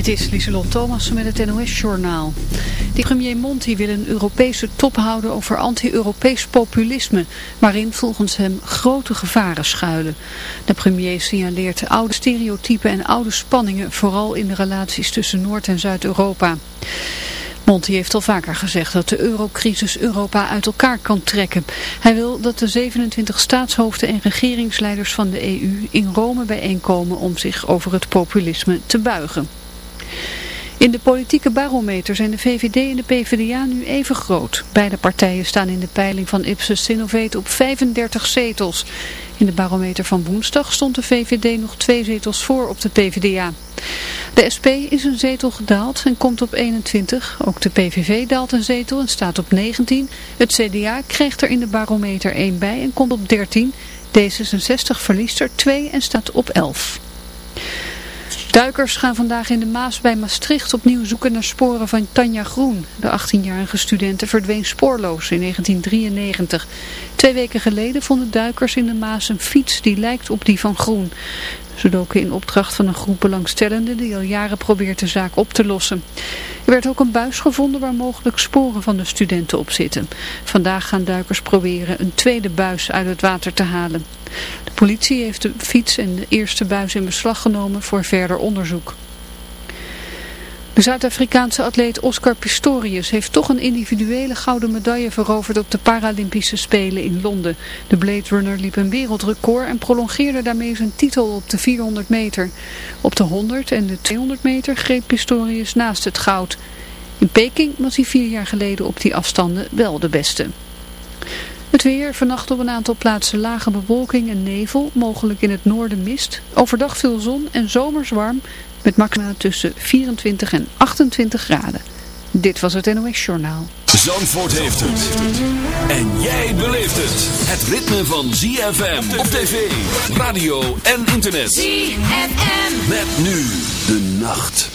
Dit is Lieselot Thomas met het NOS-journaal. De premier Monti wil een Europese top houden over anti-Europees populisme, waarin volgens hem grote gevaren schuilen. De premier signaleert oude stereotypen en oude spanningen, vooral in de relaties tussen Noord- en Zuid-Europa. Monti heeft al vaker gezegd dat de eurocrisis Europa uit elkaar kan trekken. Hij wil dat de 27 staatshoofden en regeringsleiders van de EU in Rome bijeenkomen om zich over het populisme te buigen. In de politieke barometer zijn de VVD en de PvdA nu even groot. Beide partijen staan in de peiling van Ipsos Sinovate op 35 zetels. In de barometer van woensdag stond de VVD nog twee zetels voor op de PvdA. De SP is een zetel gedaald en komt op 21. Ook de PVV daalt een zetel en staat op 19. Het CDA krijgt er in de barometer 1 bij en komt op 13. D66 verliest er 2 en staat op 11. Duikers gaan vandaag in de Maas bij Maastricht opnieuw zoeken naar sporen van Tanja Groen. De 18-jarige studente verdween spoorloos in 1993. Twee weken geleden vonden duikers in de Maas een fiets die lijkt op die van Groen. Ze doken in opdracht van een groep belangstellenden die al jaren probeert de zaak op te lossen. Er werd ook een buis gevonden waar mogelijk sporen van de studenten op zitten. Vandaag gaan duikers proberen een tweede buis uit het water te halen. De politie heeft de fiets en de eerste buis in beslag genomen voor verder onderzoek. De Zuid-Afrikaanse atleet Oscar Pistorius heeft toch een individuele gouden medaille veroverd op de Paralympische Spelen in Londen. De Blade Runner liep een wereldrecord en prolongeerde daarmee zijn titel op de 400 meter. Op de 100 en de 200 meter greep Pistorius naast het goud. In Peking was hij vier jaar geleden op die afstanden wel de beste. Het weer, vannacht op een aantal plaatsen lage bewolking en nevel, mogelijk in het noorden mist. Overdag veel zon en zomers warm, met maxima tussen 24 en 28 graden. Dit was het NOS Journaal. Zandvoort heeft het. En jij beleeft het. Het ritme van ZFM op tv, radio en internet. ZFM. Met nu de nacht.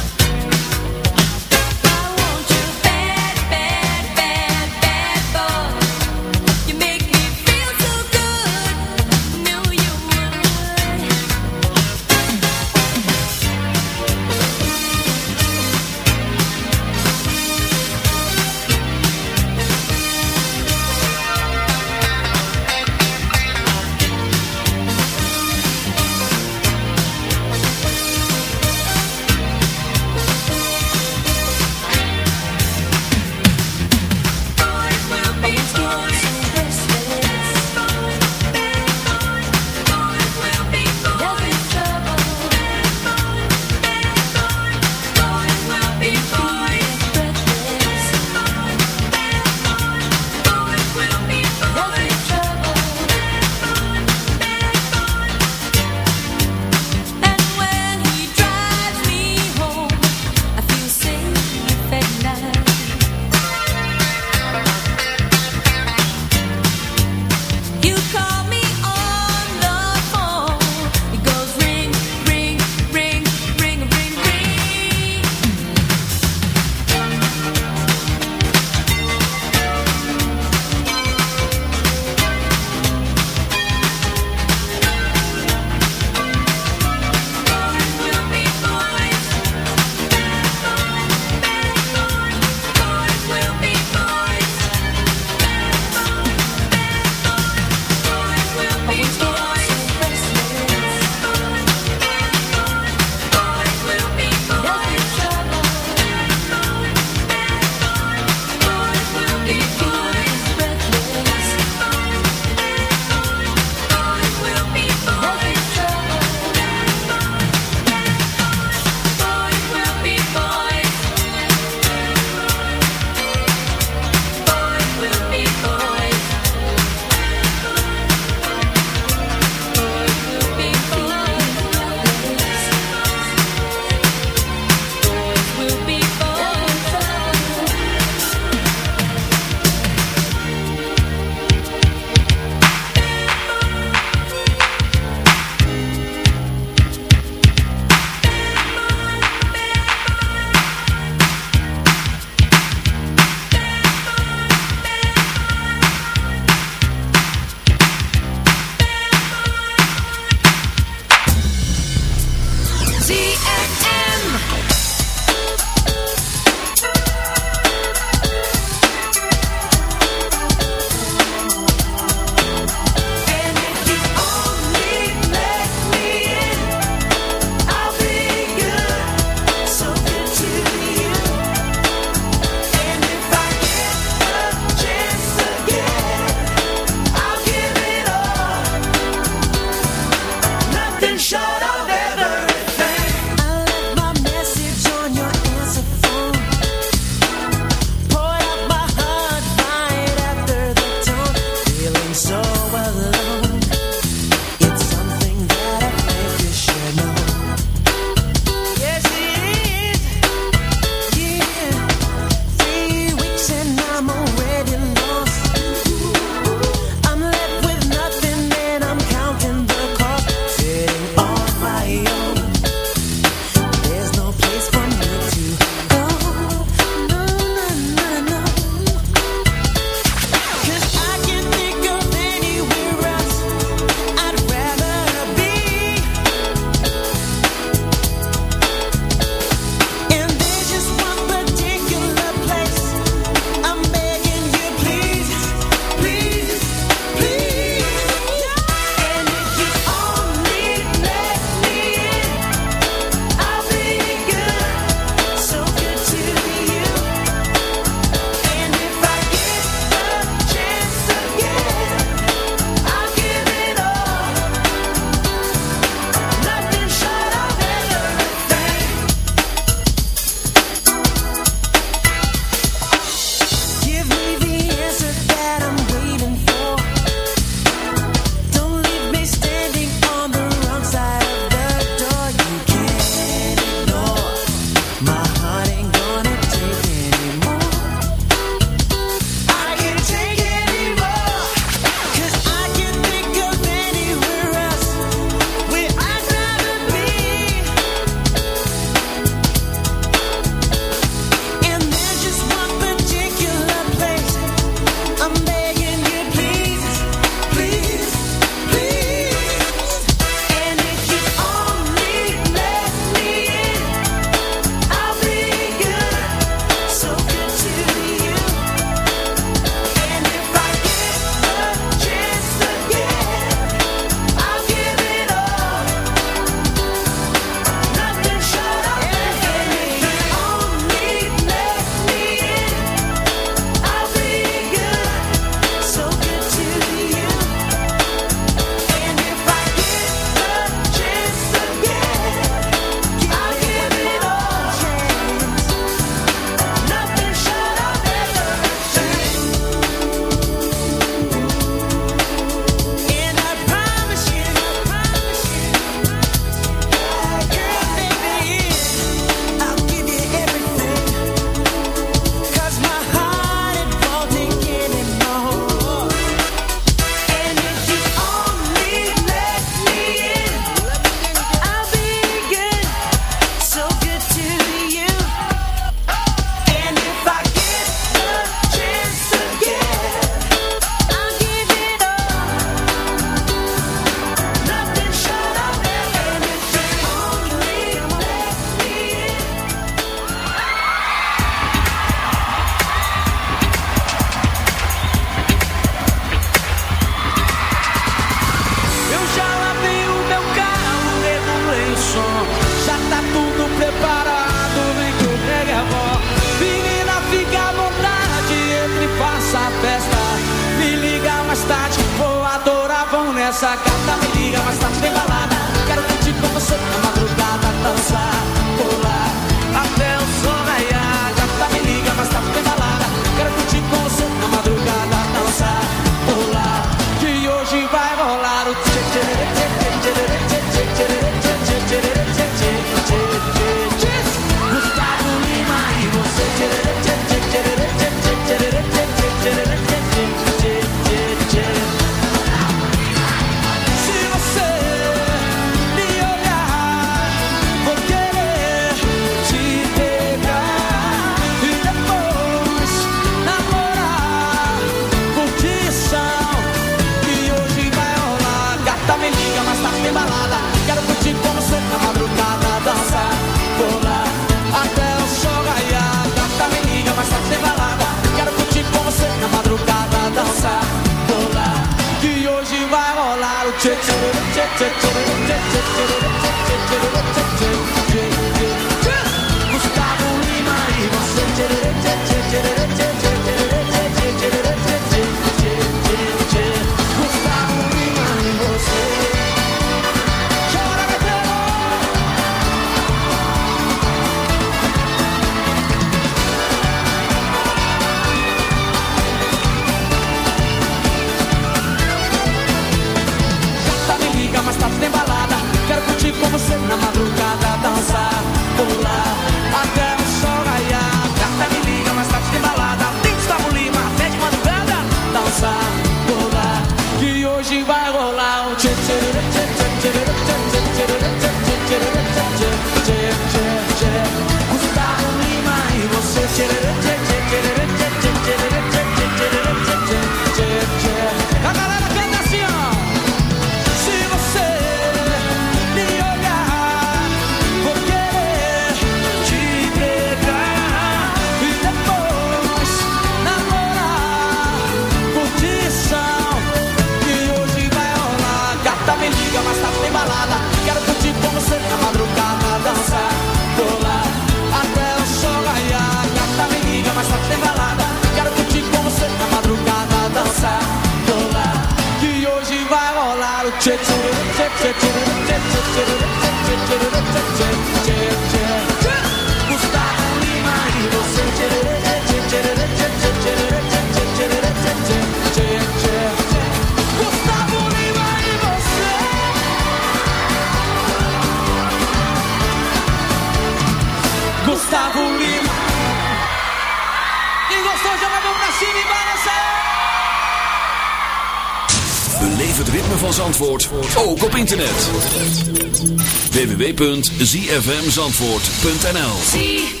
zfmzandvoort.nl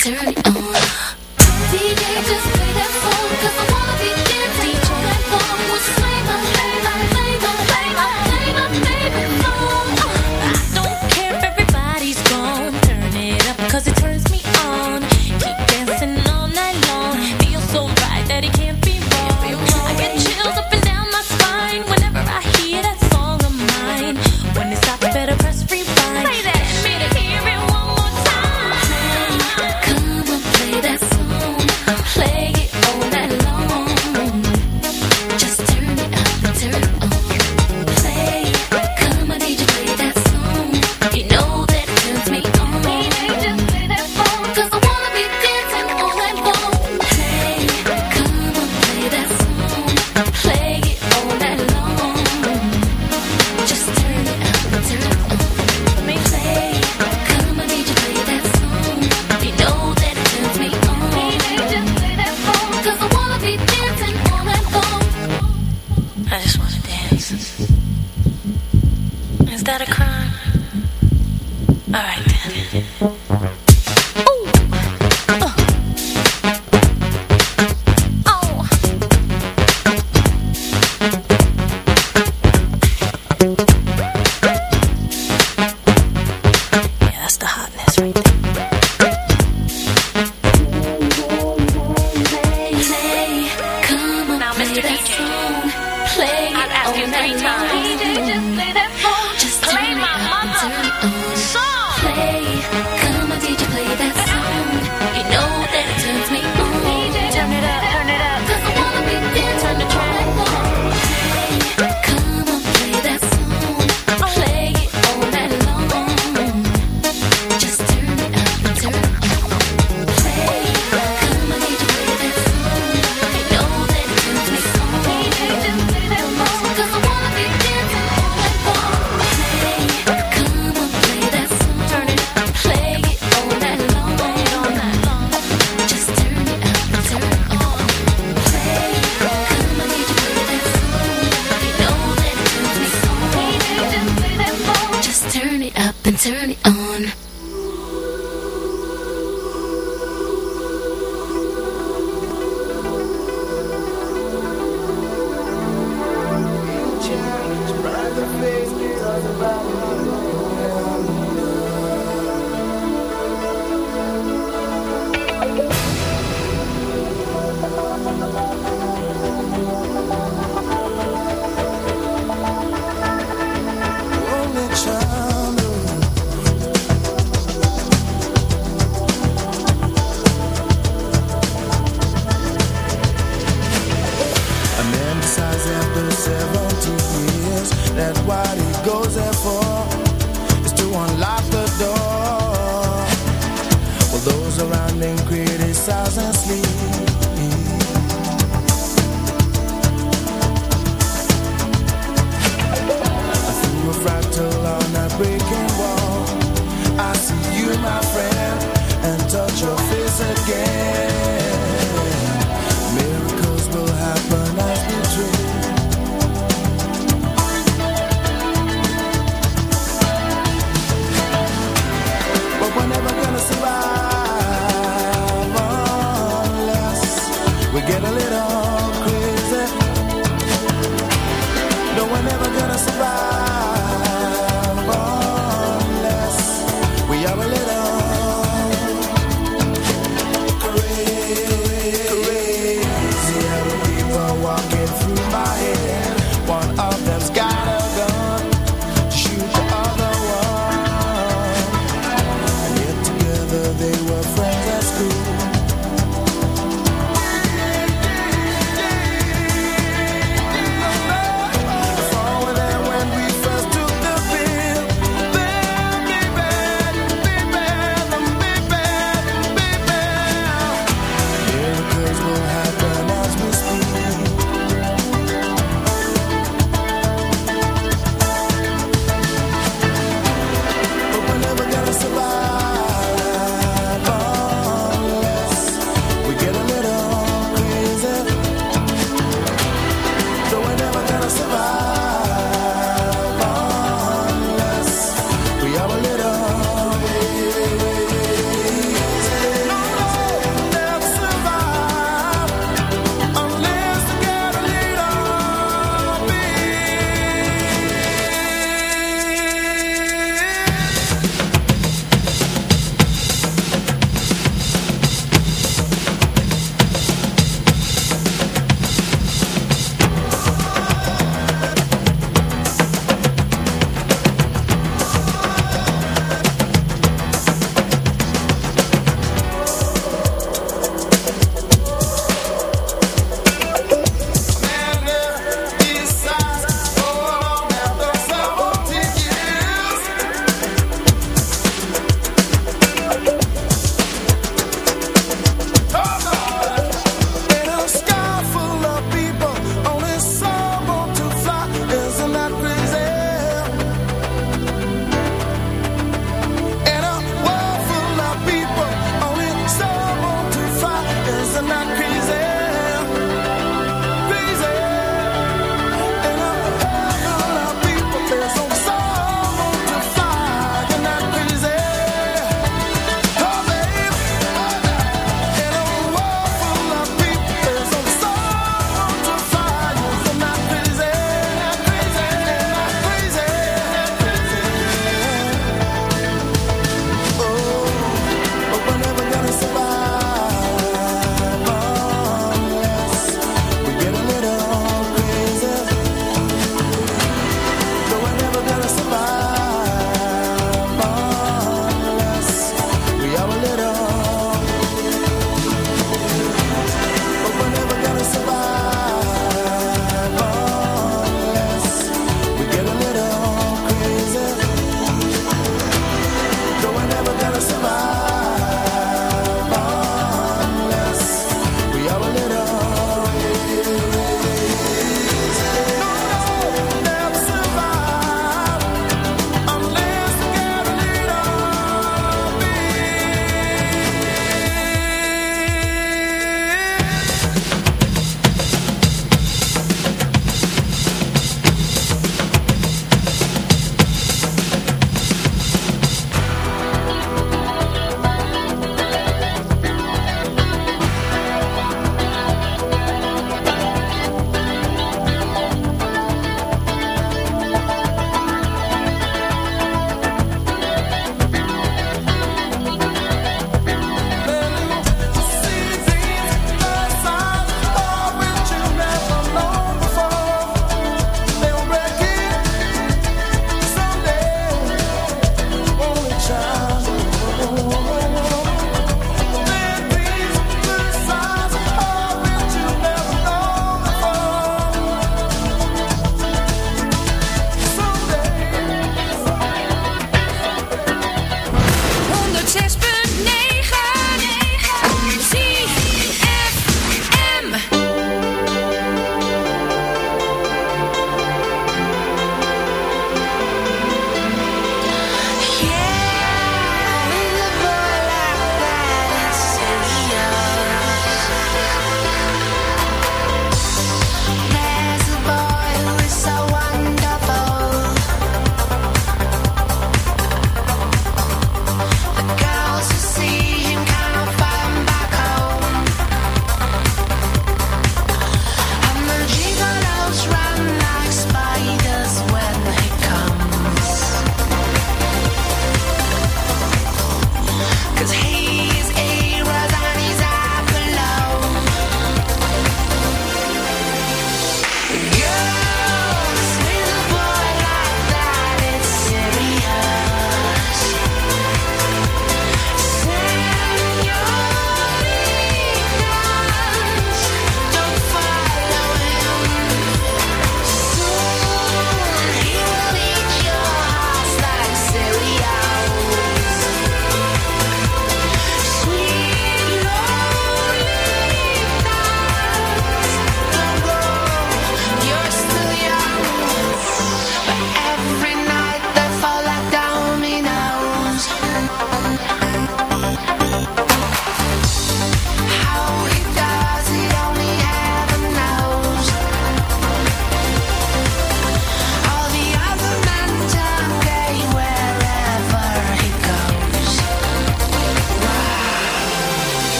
Zero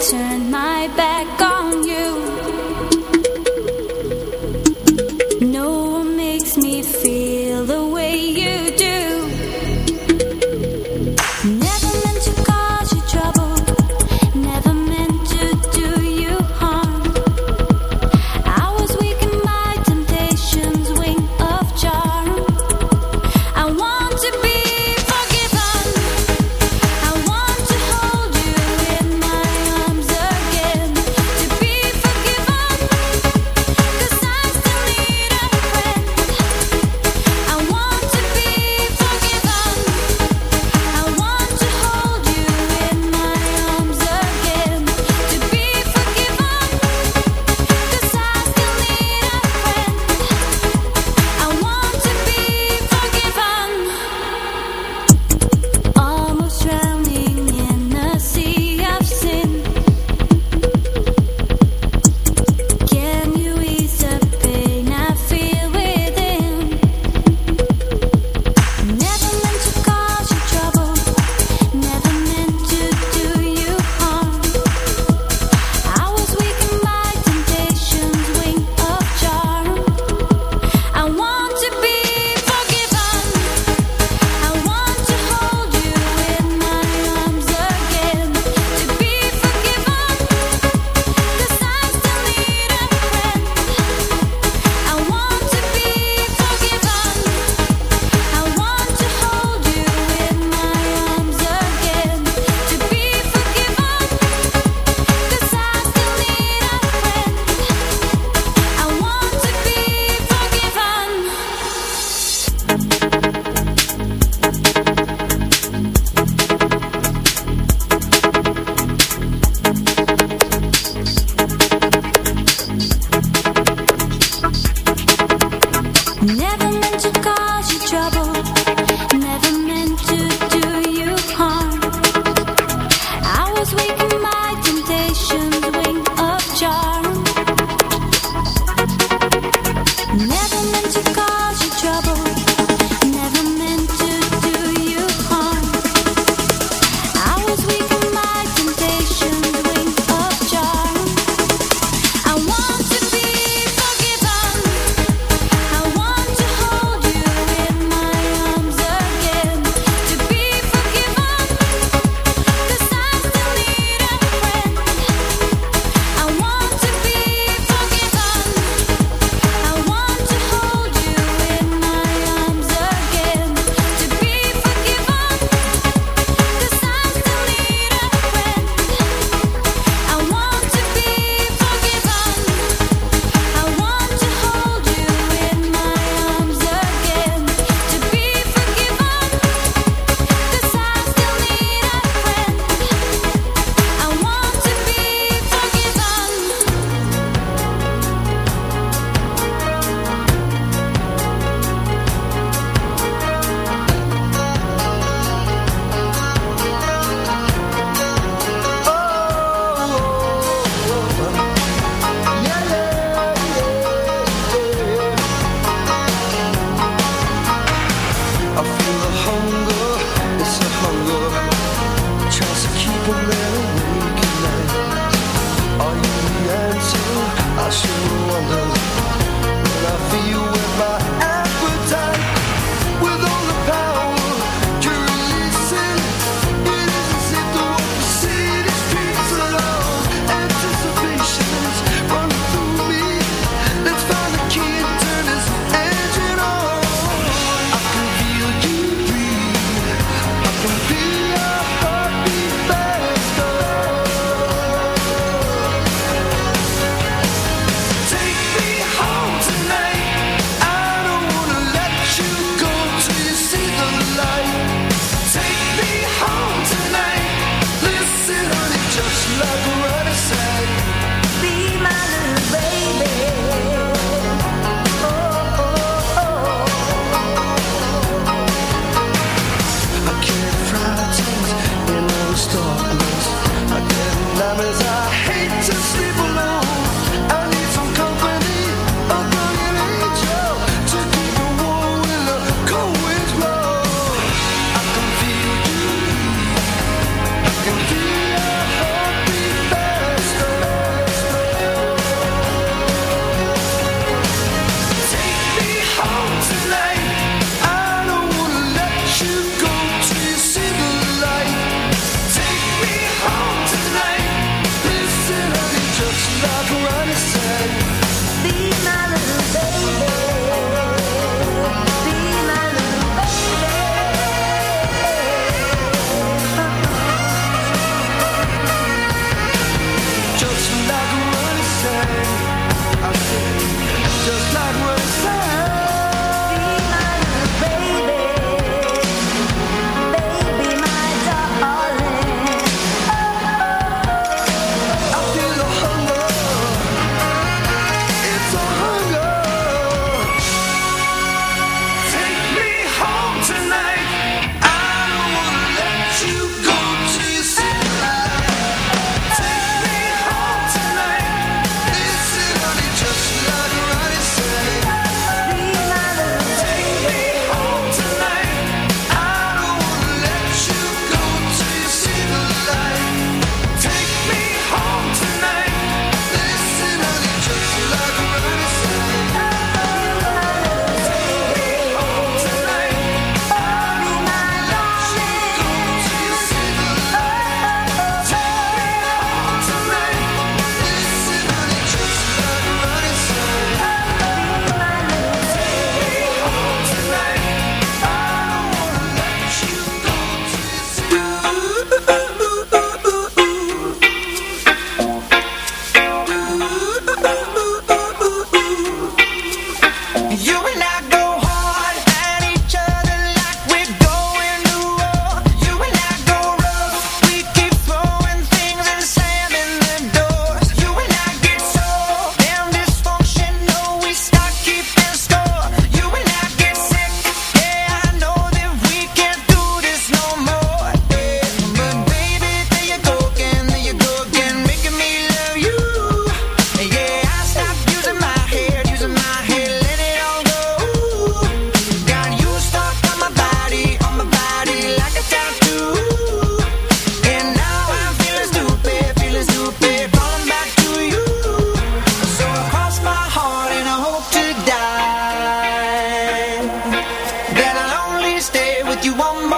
turn my back never you want more.